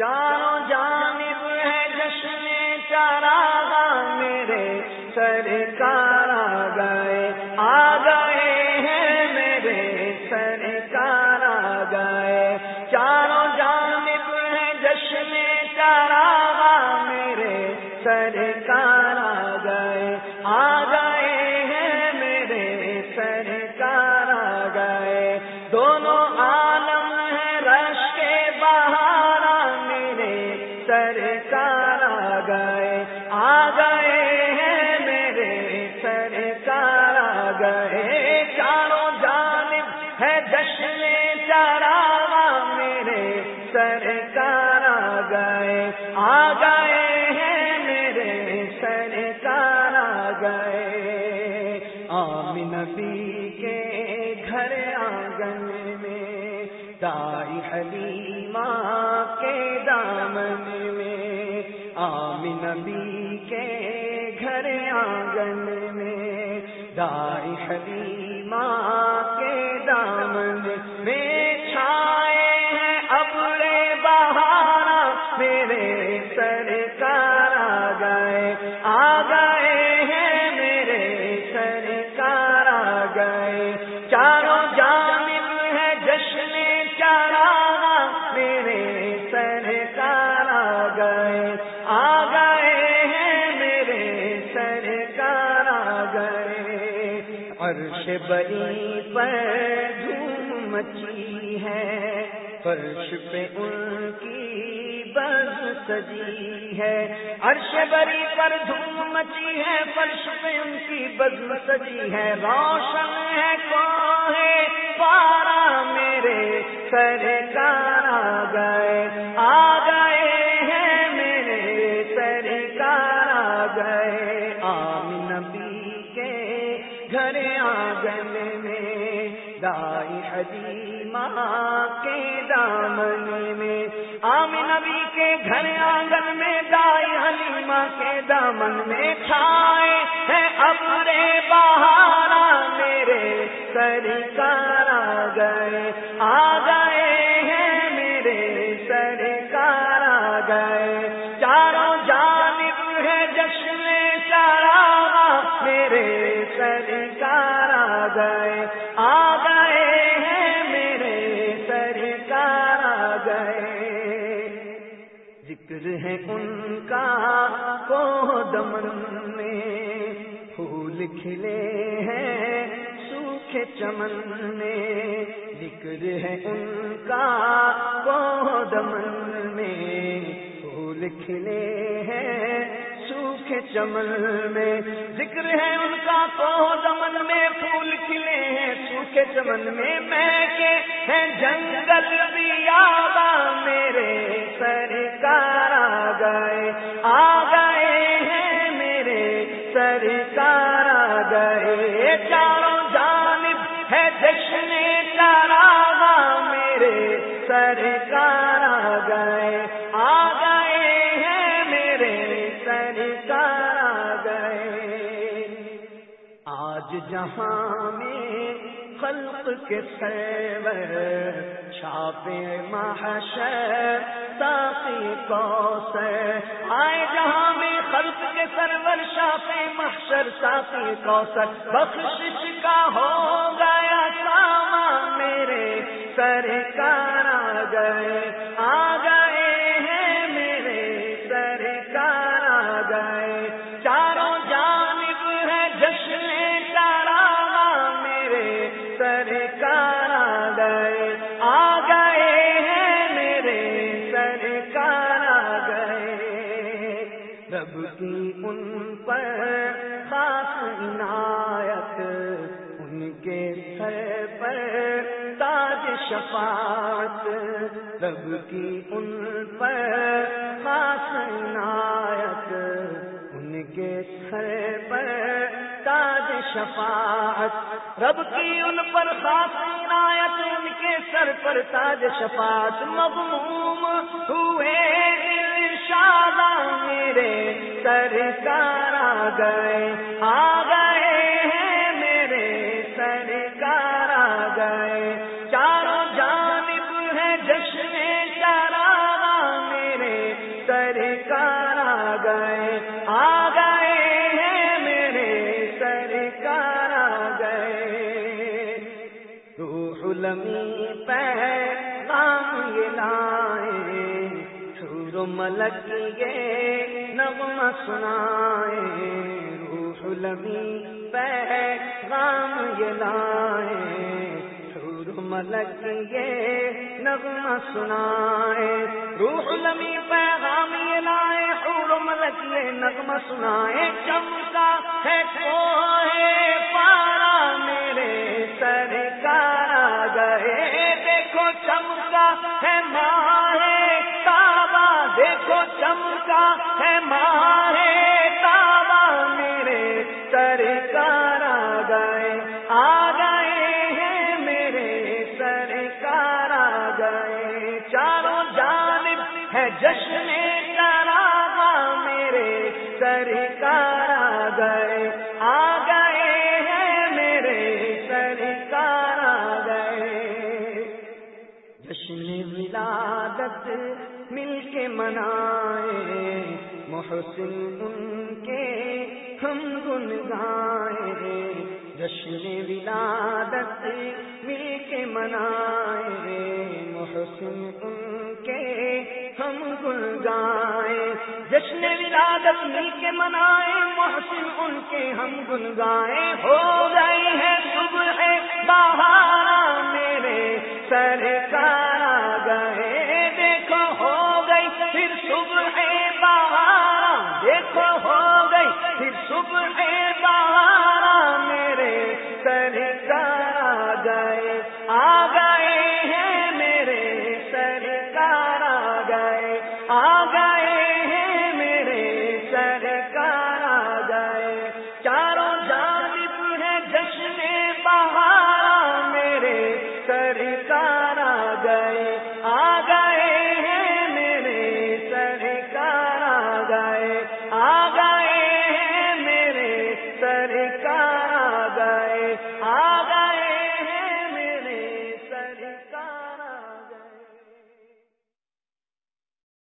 چاروں جانب ہے جشن چارا میرے سرکار آ گئے آ گئے ہیں میرے سرکار آ گئے چاروں جانب ہے جشن ہے جشن چارا میرے سرکار آ گئے۔ آ گئے ہیں میرے سرکار آ گئے۔ آم نبی کے گھر آنگن میں، دائی حلیمہ کے دامن میں۔ آم نبی کے گھر آنگن میں، دائی حلیمہ فرش بری پر دھوم مچی ہے۔ فرش پہ ان کی بس سجی ہے۔ عرش بری پر دھوم مچی ہے، فرش پہ ان کی بزم سجی ہے۔ روشن ہے کوہے پارا میرے سرکار گھر آنگن میں، دائی حلیمہ کے دامن میں۔ آم نبی کے گھر آنگن میں، دائی حلیمہ کے دامن میں چھائے ہے ابرے بہارا میرے سرکار آ گئے آ گئے ہیں میرے سرکار آ گئے چاروں جانب ہے جشن چارا میرے ہے ان کا کو دمن میں۔ پھول کھلے ہیں سوکھے چمن میں۔ ذکر ہے ان کا کو دمن میں۔ پھول کھلے ہیں سوکھے چمن میں۔ ذکر ہے ان کا کو دمن میں۔ پھول کھلے ہیں سوکھے چمن میں۔ میں کے ہیں جنگل بھی آبا میرے سرکار آ گئے ہیں میرے سرکار، آ گئے۔ چاروں جانب ہے جشن چارا میرے سرکار، آ گئے۔ آ گئے ہیں میرے سرکار، آ گئے۔ آج جہاں میں خلق کے سیور، چھاپے محشر ساقی آئے جہاں میں خلق کے سرور شاپے محشر ساقی کوسر بخشش کا ہو گیا ساما میرے سرکار آ گئے۔ آ کی ان پر، خاص عنایت ان کے سر پر، تاج شفاعت رب کی ان پر، خاص عنایت ان کے سر پر، تاج شفاعت رب کی ان پر، خاص عنایت ان کے سر پر، تاج شفاعت مغموم ہوئے۔ شادہ میرے سرکار آ گئے آ گئے ہیں میرے سرکار آ گئے۔ چاروں جانب ہے جشن شرارا میرے سرکار آ گئے۔ آ گئے ہیں میرے سرکار آ گئے۔ روح لمی پہ کام لائے۔ سور ملک یہ نغمہ سنائے، روح لمی پیغام یہ لائے۔ سور ملک یہ نغمہ سنائے، روح لمی پیغام یہ لائے۔ حور ملک نغمہ سنائے۔ چمکا ہے کوئے، پارا میرے سرکار گئے۔ دیکھو چمکا ہے مارے ہے مارے تابا میرے سرکار آ گئے آ گئے ہیں میرے سرکار آ گئے چاروں جانب ہے جشن کراغا میرے سرکار گئے آ گئے ہیں میرے سرکار گئے جشن ولادت مل کے منائے محسن ان کے ہم گن گائے جشن ولادت مل کے منائے محسن ان کے ہم گن گائے جشن ولادت مل کے منائے۔ محسن ان کے ہم گن گائے ہو گئی ہے صبح بہار صبح